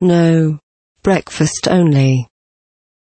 No. Breakfast only.